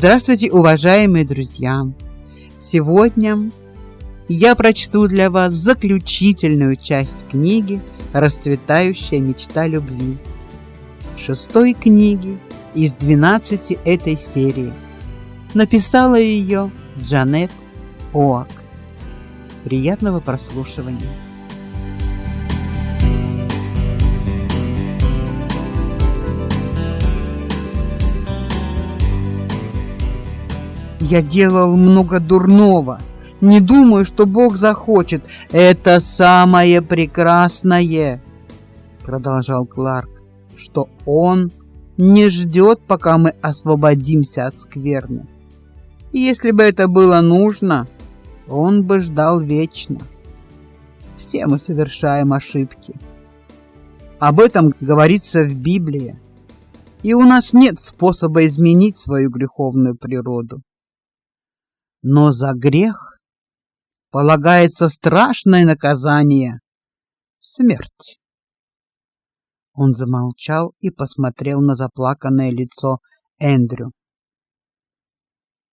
Здравствуйте, уважаемые друзья! Сегодня я прочту для вас заключительную часть книги «Расцветающая мечта любви», шестой книги из двенадцати этой серии. Написала ее Джанет Оак. Приятного прослушивания! Я делал много дурного. Не думаю, что Бог захочет. Это самое прекрасное, продолжал Кларк, что он не ждет, пока мы освободимся от скверны. Если бы это было нужно, он бы ждал вечно. Все мы совершаем ошибки. Об этом говорится в Библии. И у нас нет способа изменить свою греховную природу. Но за грех полагается страшное наказание смерть. Он замолчал и посмотрел на заплаканное лицо Эндрю.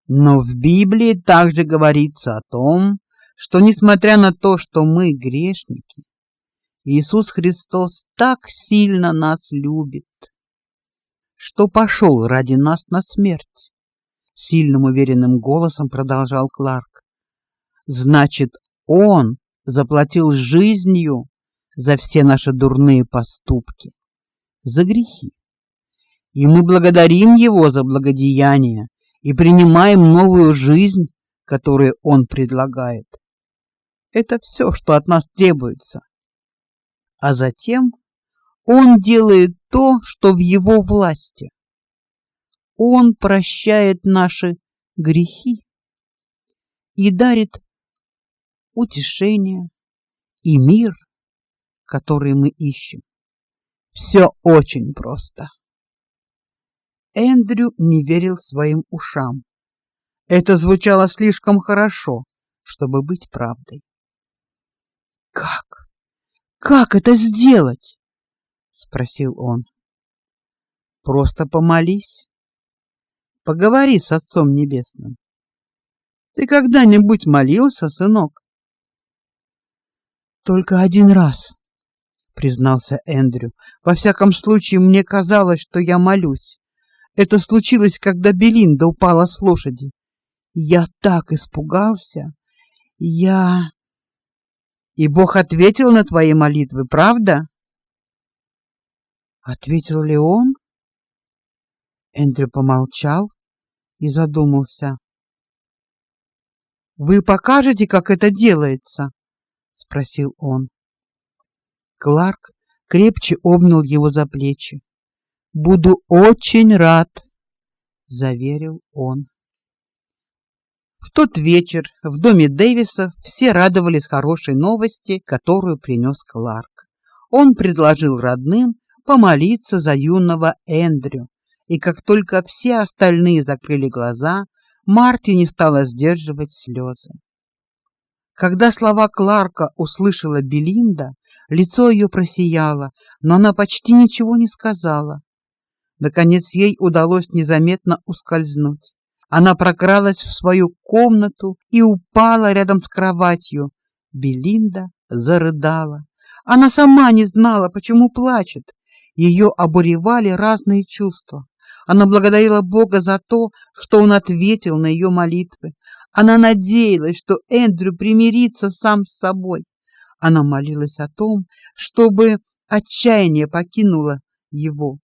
Но в Библии также говорится о том, что несмотря на то, что мы грешники, Иисус Христос так сильно нас любит, что пошел ради нас на смерть сильным уверенным голосом продолжал Кларк. Значит, он заплатил жизнью за все наши дурные поступки, за грехи. И мы благодарим его за благодеяние и принимаем новую жизнь, которую он предлагает. Это все, что от нас требуется. А затем он делает то, что в его власти. Он прощает наши грехи и дарит утешение и мир, который мы ищем. Все очень просто. Эндрю не верил своим ушам. Это звучало слишком хорошо, чтобы быть правдой. Как? Как это сделать? спросил он. Просто помолись. Поговори с Отцом Небесным. Ты когда-нибудь молился, сынок? Только один раз, признался Эндрю. Во всяком случае, мне казалось, что я молюсь. Это случилось, когда Белинда упала с лошади. Я так испугался. Я И Бог ответил на твои молитвы, правда? Ответил ли он? Эндрю помолчал, и задумался. Вы покажете, как это делается? спросил он. Кларк крепче обнял его за плечи. Буду очень рад, заверил он. В тот вечер в доме Дэвиса все радовались хорошей новости, которую принес Кларк. Он предложил родным помолиться за юного Эндрю, и как только все остальные закрыли глаза, Марти не стала сдерживать слезы. Когда слова Кларка услышала Белинда, лицо ее просияло, но она почти ничего не сказала. Наконец ей удалось незаметно ускользнуть. Она прокралась в свою комнату и упала рядом с кроватью. Белинда зарыдала. Она сама не знала, почему плачет. Ее обуревали разные чувства. Она благодарила Бога за то, что он ответил на ее молитвы. Она надеялась, что Эндрю примирится сам с собой. Она молилась о том, чтобы отчаяние покинуло его.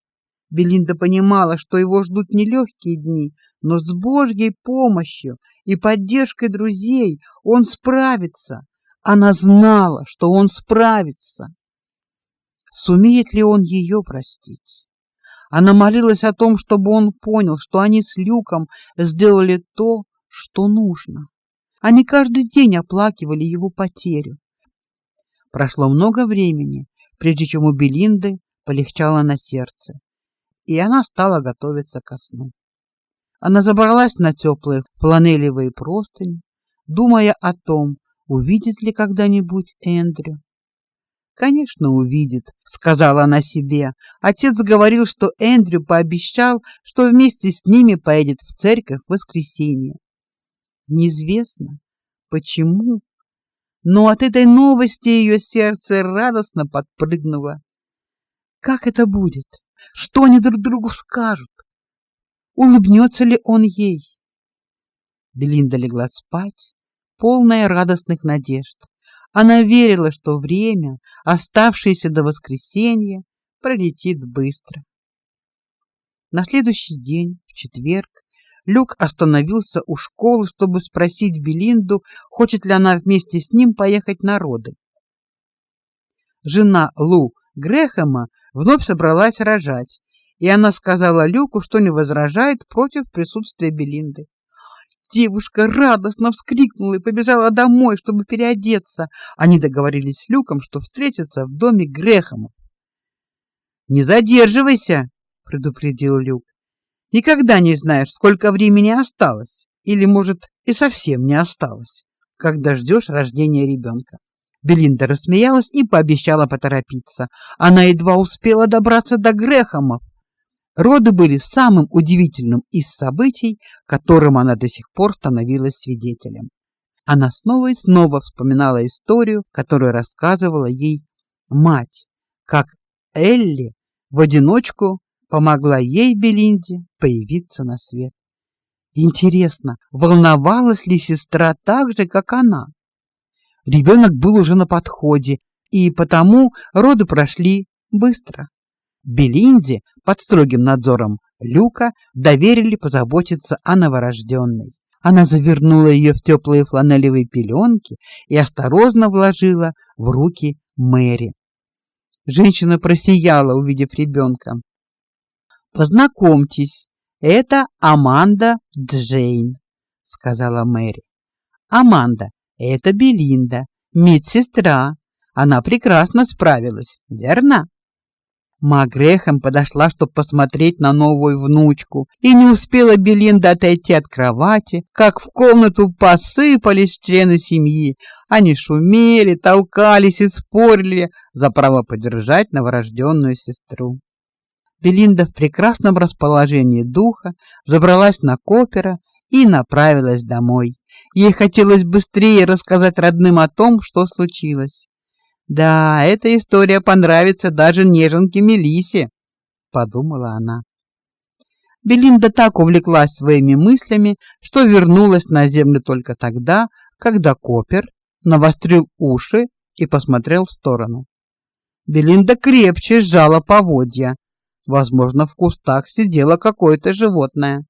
Белинда понимала, что его ждут нелегкие дни, но с Божьей помощью и поддержкой друзей он справится. Она знала, что он справится. Сумеет ли он ее простить? Она молилась о том, чтобы он понял, что они с Люком сделали то, что нужно. Они каждый день оплакивали его потерю. Прошло много времени, прежде чем у Белинды полегчало на сердце, и она стала готовиться ко сну. Она забралась на теплые фланелевые простыни, думая о том, увидит ли когда-нибудь Эндрю. Конечно, увидит, сказала она себе. Отец говорил, что Эндрю пообещал, что вместе с ними поедет в церковь в воскресенье. Неизвестно, почему, но от этой новости ее сердце радостно подпрыгнуло. Как это будет? Что они друг другу скажут? Улыбнется ли он ей? Белинда легла спать, полная радостных надежд. Она верила, что время, оставшееся до воскресенья, пролетит быстро. На следующий день, в четверг, Люк остановился у школы, чтобы спросить Белинду, хочет ли она вместе с ним поехать на роды. Жена Лу Грехема вновь собралась рожать, и она сказала Люку, что не возражает против присутствия Белинды. Девушка радостно вскрикнула и побежала домой, чтобы переодеться. Они договорились с Люком, что встретятся в доме Грехема. Не задерживайся, предупредил Люк. Никогда не знаешь, сколько времени осталось, или, может, и совсем не осталось, когда ждешь рождения ребенка. Белинда рассмеялась и пообещала поторопиться. Она едва успела добраться до Грехомов. Роды были самым удивительным из событий, которым она до сих пор становилась свидетелем. Она снова и снова вспоминала историю, которую рассказывала ей мать, как Элли в одиночку помогла ей Белинде появиться на свет. Интересно, волновалась ли сестра так же, как она? Ребенок был уже на подходе, и потому роды прошли быстро. Белинде под строгим надзором Люка доверили позаботиться о новорожденной. Она завернула ее в теплые фланелевые пеленки и осторожно вложила в руки Мэри. Женщина просияла, увидев ребенка. Познакомьтесь, это Аманда Джейн, сказала Мэри. Аманда, это Белинда, медсестра. Она прекрасно справилась, верно? Магрехом подошла, чтобы посмотреть на новую внучку, и не успела Белинда отойти от кровати, как в комнату посыпались члены семьи. Они шумели, толкались и спорили за право поддержать новорожденную сестру. Белинда в прекрасном расположении духа забралась на копера и направилась домой. Ей хотелось быстрее рассказать родным о том, что случилось. Да, эта история понравится даже неженке Мелисе, подумала она. Белинда так увлеклась своими мыслями, что вернулась на землю только тогда, когда Копер навострил уши и посмотрел в сторону. Белинда крепче сжала поводья, Возможно, в кустах сидело какое-то животное.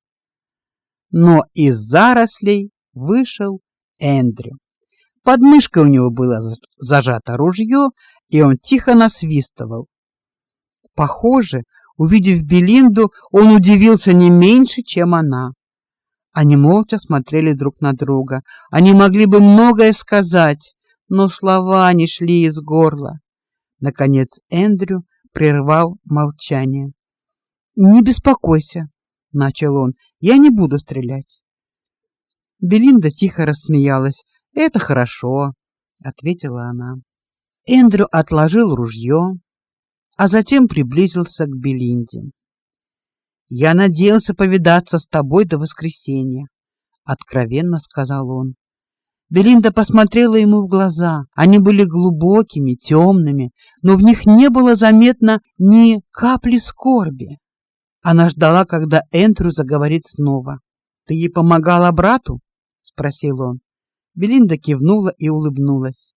Но из зарослей вышел Эндрю. Под мышкой у него было зажато ружье, и он тихо насвистывал. Похоже, увидев Белинду, он удивился не меньше, чем она. Они молча смотрели друг на друга. Они могли бы многое сказать, но слова не шли из горла. Наконец Эндрю прервал молчание. Не беспокойся, начал он. Я не буду стрелять. Белинда тихо рассмеялась. Это хорошо, ответила она. Эндрю отложил ружье, а затем приблизился к Белинде. Я надеялся повидаться с тобой до воскресенья, откровенно сказал он. Белинда посмотрела ему в глаза. Они были глубокими, темными, но в них не было заметно ни капли скорби. Она ждала, когда Эндрю заговорит снова. Ты ей помогала брату? спросил он. Белинда кивнула и улыбнулась.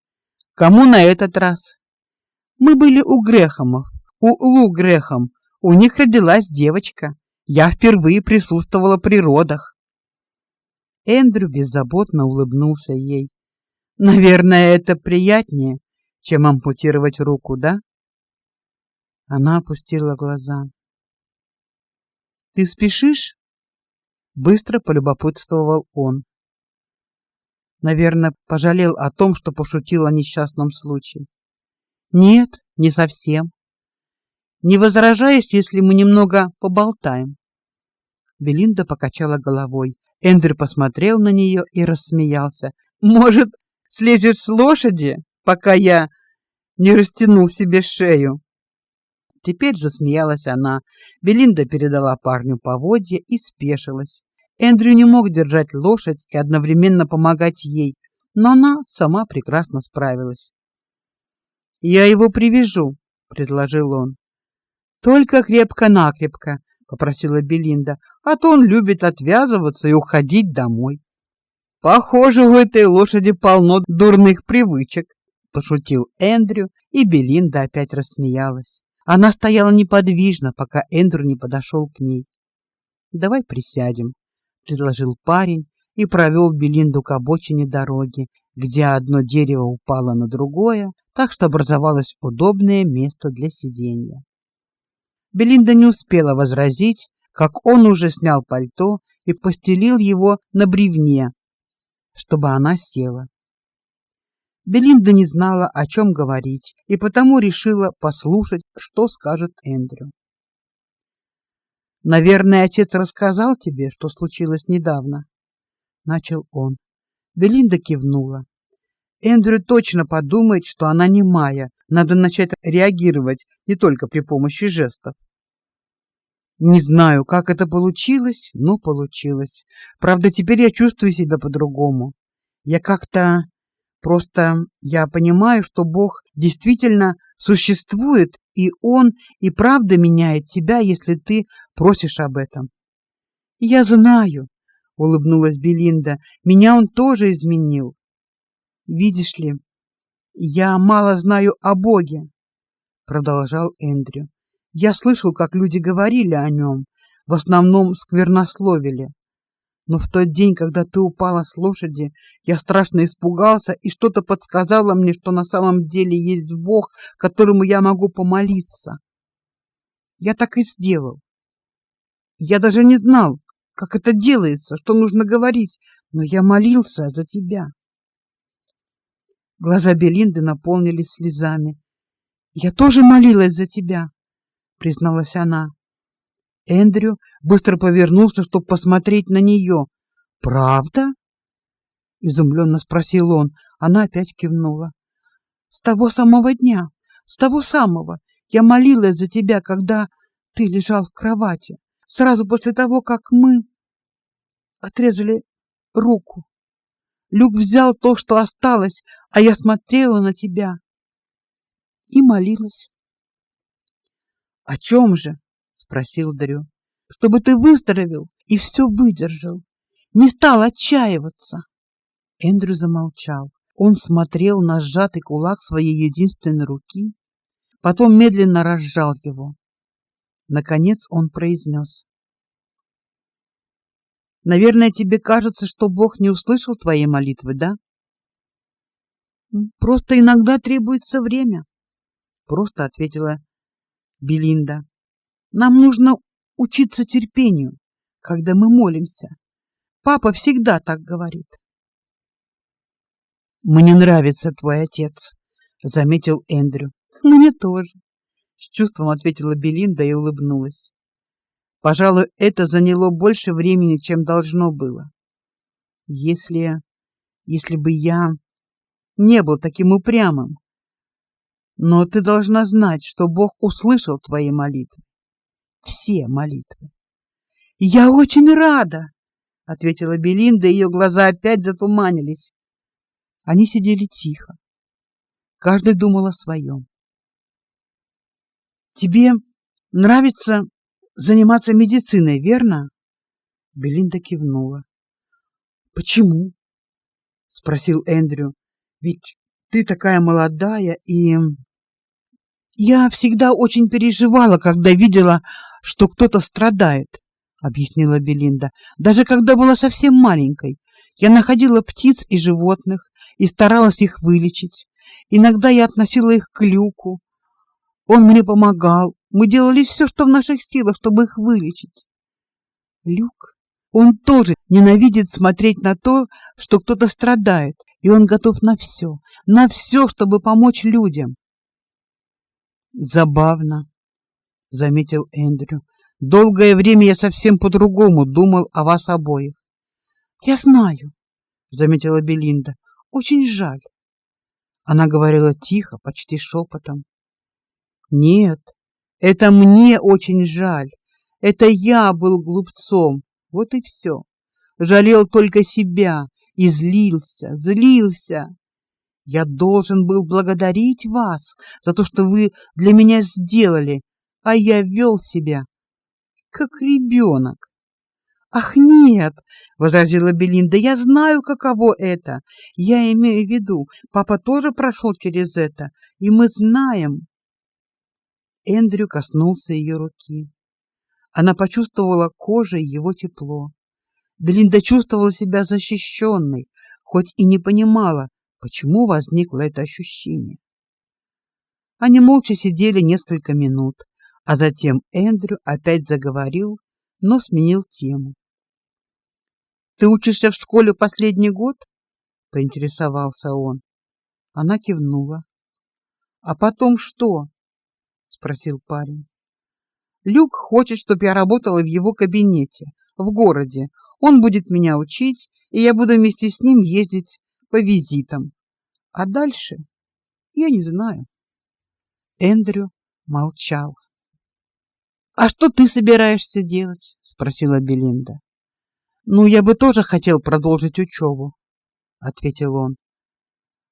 Кому на этот раз? Мы были у Грехомов, у Лу Грехом. У них родилась девочка. Я впервые присутствовала при родах. Эндрю беззаботно улыбнулся ей. Наверное, это приятнее, чем ампутировать руку, да? Она опустила глаза. Ты спешишь? Быстро полюбопытствовал он. Наверное, пожалел о том, что пошутил о несчастном случае. Нет, не совсем. Не возражаешь, если мы немного поболтаем? Белинда покачала головой. Эндрю посмотрел на нее и рассмеялся. Может, слезешь с лошади, пока я не растянул себе шею. Теперь же смеялась она. Белинда передала парню поводья и спешилась. Эндрю не мог держать лошадь и одновременно помогать ей, но она сама прекрасно справилась. Я его привяжу, предложил он. Только крепко-накрепко, попросила Белинда, а то он любит отвязываться и уходить домой. Похоже, у этой лошади полно дурных привычек, пошутил Эндрю, и Белинда опять рассмеялась. Она стояла неподвижно, пока Эндрю не подошел к ней. Давай присядем, предложил парень и провел Белинду к обочине дороги, где одно дерево упало на другое, так что образовалось удобное место для сидения. Белинда не успела возразить, как он уже снял пальто и постелил его на бревне, чтобы она села. Белинда не знала, о чем говорить, и потому решила послушать, что скажет Эндрю. Наверное, отец рассказал тебе, что случилось недавно, начал он. Белинда кивнула. Эндрю точно подумает, что она не Майя. Надо начать реагировать не только при помощи жестов. Не знаю, как это получилось, но получилось. Правда, теперь я чувствую себя по-другому. Я как-то просто я понимаю, что Бог действительно существует, и он и правда меняет тебя, если ты просишь об этом. Я знаю, улыбнулась Белинда. Меня он тоже изменил. Видишь ли, я мало знаю о Боге, продолжал Эндрю. Я слышал, как люди говорили о нем, в основном сквернословили. Но в тот день, когда ты упала с лошади, я страшно испугался, и что-то подсказало мне, что на самом деле есть Бог, которому я могу помолиться. Я так и сделал. Я даже не знал, как это делается, что нужно говорить, но я молился за тебя. Глаза Белинды наполнились слезами. Я тоже молилась за тебя, призналась она. Эндрю быстро повернулся, чтобы посмотреть на нее. Правда? изумленно спросил он. Она опять кивнула. С того самого дня, с того самого я молилась за тебя, когда ты лежал в кровати сразу после того, как мы отрезали руку. Люк взял то, что осталось, а я смотрела на тебя и молилась. — О чем же? — спросил Дрю. — Чтобы ты выздоровел и все выдержал, не стал отчаиваться. Эндрю замолчал. Он смотрел на сжатый кулак своей единственной руки, потом медленно разжал его. Наконец он произнес. Наверное, тебе кажется, что Бог не услышал твоей молитвы, да? Просто иногда требуется время, просто ответила Белинда. Нам нужно учиться терпению, когда мы молимся. Папа всегда так говорит. Мне нравится твой отец, заметил Эндрю. Мне тоже, с чувством ответила Белинда и улыбнулась. Пожалуй, это заняло больше времени, чем должно было. Если если бы я не был таким упрямым. Но ты должна знать, что Бог услышал твои молитвы. Все молитвы. Я очень рада, ответила Белинда, ее глаза опять затуманились. Они сидели тихо. Каждый думал о своем. Тебе нравится заниматься медициной, верно? Белинда кивнула. Почему? спросил Эндрю. Ведь ты такая молодая и я всегда очень переживала, когда видела, что кто-то страдает, объяснила Белинда. Даже когда была совсем маленькой, я находила птиц и животных и старалась их вылечить. Иногда я относила их к Люку. Он мне помогал, мы делали все, что в наших силах, чтобы их вылечить. Люк, он тоже ненавидит смотреть на то, что кто-то страдает, и он готов на все, на все, чтобы помочь людям. Забавно, заметил Эндрю. Долгое время я совсем по-другому думал о вас обоих. Я знаю, заметила Белинда. Очень жаль. Она говорила тихо, почти шепотом. Нет, это мне очень жаль. Это я был глупцом. Вот и все. Жалел только себя и злился, злился. Я должен был благодарить вас за то, что вы для меня сделали, а я вел себя как ребенок. Ах, нет, возразила Белинда. Я знаю, каково это. Я имею в виду, папа тоже прошел через это, и мы знаем. Эндрю коснулся ее руки. Она почувствовала кожей его тепло. Белинда чувствовала себя защищенной, хоть и не понимала, почему возникло это ощущение. Они молча сидели несколько минут, а затем Эндрю опять заговорил, но сменил тему. Ты учишься в школе последний год? поинтересовался он. Она кивнула. А потом что? спросил парень. Люк хочет, чтобы я работала в его кабинете в городе. Он будет меня учить, и я буду вместе с ним ездить по визитам. А дальше я не знаю. Эндрю молчал. А что ты собираешься делать? спросила Белинда. Ну, я бы тоже хотел продолжить учебу, ответил он.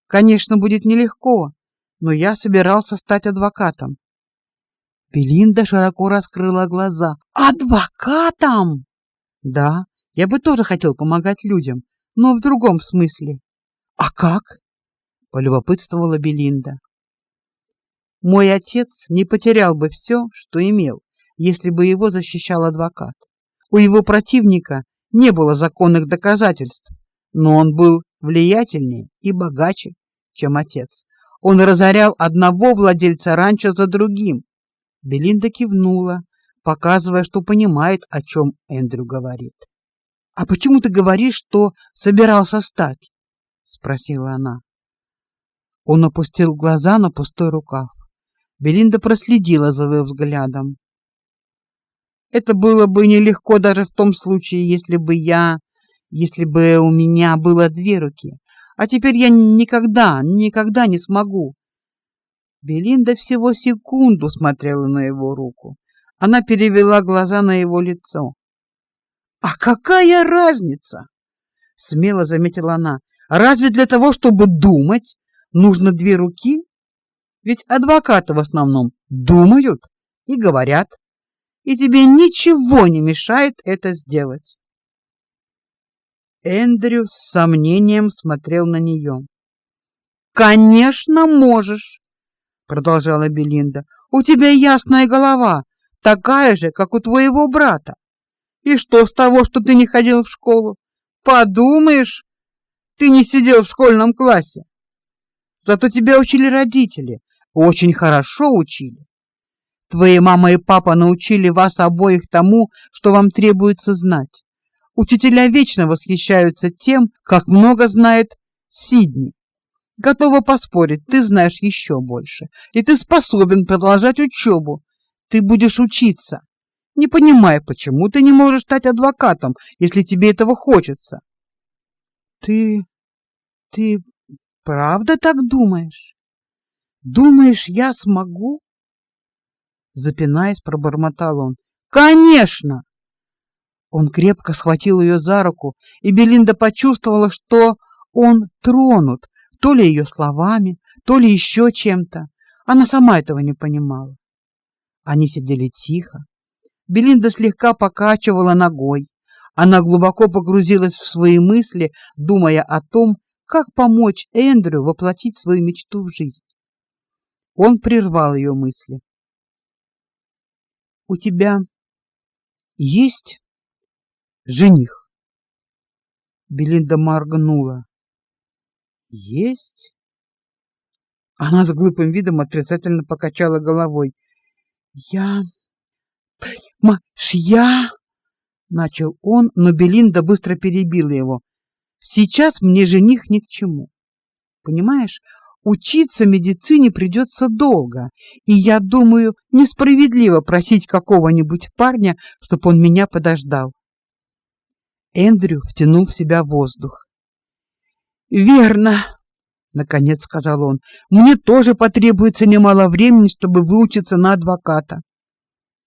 Конечно, будет нелегко, но я собирался стать адвокатом. Белинда широко раскрыла глаза. Адвокатом? Да, я бы тоже хотел помогать людям, но в другом смысле. А как? полюбопытствовала Белинда. Мой отец не потерял бы все, что имел, если бы его защищал адвокат. У его противника не было законных доказательств, но он был влиятельнее и богаче, чем отец. Он разорял одного владельца ранчо за другим. Белинда кивнула, показывая, что понимает, о чем Эндрю говорит. А почему ты говоришь, что собирался стать? спросила она. Он опустил глаза на пустой рукав. Белинда проследила за его взглядом. Это было бы нелегко даже в том случае, если бы я, если бы у меня было две руки. А теперь я никогда, никогда не смогу. Белинда всего секунду смотрела на его руку. Она перевела глаза на его лицо. А какая разница? смело заметила она. Разве для того, чтобы думать, нужно две руки? Ведь адвокаты в основном думают и говорят и тебе ничего не мешает это сделать. Эндрю с сомнением смотрел на нее. Конечно, можешь, продолжала Белинда. У тебя ясная голова, такая же, как у твоего брата. И что с того, что ты не ходил в школу? Подумаешь, ты не сидел в школьном классе. Зато тебя учили родители, очень хорошо учили. Твои мама и папа научили вас обоих тому, что вам требуется знать. Учителя вечно восхищаются тем, как много знает Сидни. Готова поспорить, ты знаешь еще больше, и ты способен продолжать учебу. Ты будешь учиться. Не понимая, почему ты не можешь стать адвокатом, если тебе этого хочется. Ты ты правда так думаешь? Думаешь, я смогу? Запинаясь, пробормотал он. Конечно. Он крепко схватил ее за руку, и Белинда почувствовала, что он тронут, то ли ее словами, то ли еще чем-то. Она сама этого не понимала. Они сидели тихо. Белинда слегка покачивала ногой. Она глубоко погрузилась в свои мысли, думая о том, как помочь Эндрю воплотить свою мечту в жизнь. Он прервал ее мысли у тебя есть жених? Белинда моргнула. Есть? Она с глупым видом отрицательно покачала головой. Я Маш, я начал он, но Белинда быстро перебила его. Сейчас мне жених ни к чему. Понимаешь, Учиться медицине придется долго, и я думаю, несправедливо просить какого-нибудь парня, чтобы он меня подождал. Эндрю втянул в себя воздух. Верно, наконец сказал он. Мне тоже потребуется немало времени, чтобы выучиться на адвоката.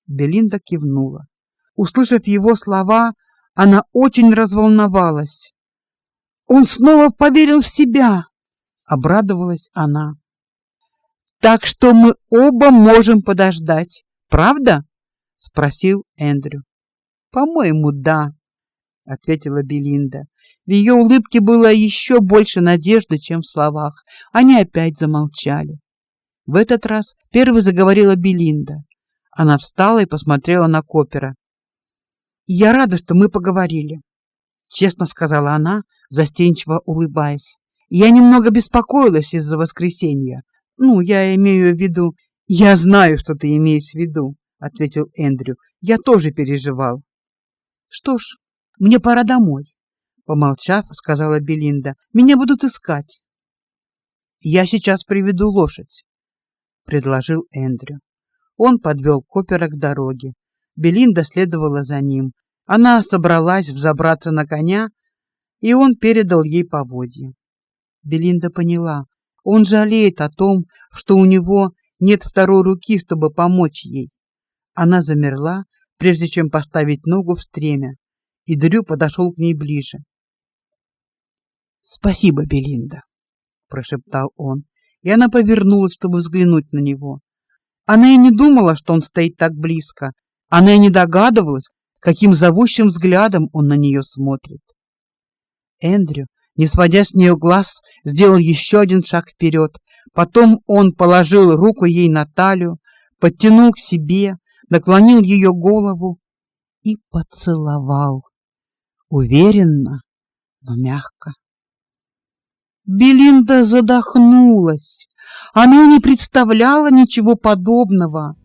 Белинда кивнула. Услышав его слова, она очень разволновалась. Он снова поверил в себя, обрадовалась она. Так что мы оба можем подождать, правда? спросил Эндрю. По-моему, да, ответила Белинда. В ее улыбке было еще больше надежды, чем в словах. Они опять замолчали. В этот раз первой заговорила Белинда. Она встала и посмотрела на Копера. Я рада, что мы поговорили, честно сказала она, застенчиво улыбаясь. Я немного беспокоилась из-за воскресенья. Ну, я имею в виду, я знаю, что ты имеешь в виду, ответил Эндрю. Я тоже переживал. Что ж, мне пора домой, помолчав, сказала Белинда. Меня будут искать. Я сейчас приведу лошадь, предложил Эндрю. Он подвел Копера к дороге. Белинда следовала за ним. Она собралась взобраться на коня, и он передал ей поводья. Белинда поняла, он жалеет о том, что у него нет второй руки, чтобы помочь ей. Она замерла, прежде чем поставить ногу в стремя, и Дрю подошел к ней ближе. "Спасибо, Белинда", прошептал он, и она повернулась, чтобы взглянуть на него. Она и не думала, что он стоит так близко, она и не догадывалась, каким зовущим взглядом он на нее смотрит. Эндрю, не сводя с нее глаз, сделал еще один шаг вперед. Потом он положил руку ей на талию, подтянул к себе, наклонил ее голову и поцеловал. Уверенно, но мягко. Белинда задохнулась. Она не представляла ничего подобного.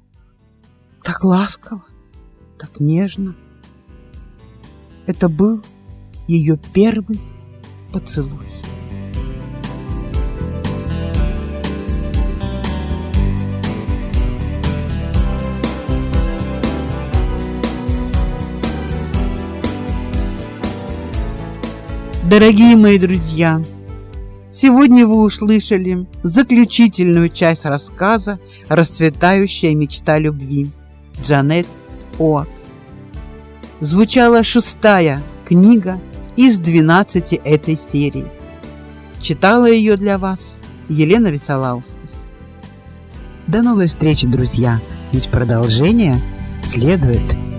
Так ласково, так нежно. Это был ее первый поцелуй. Дорогие мои друзья, сегодня вы услышали заключительную часть рассказа «Расцветающая мечта любви» Джанет Оак звучала шестая книга из 12 этой серии. Читала ее для вас Елена Висолаускас. До новой встречи, друзья, ведь продолжение следует.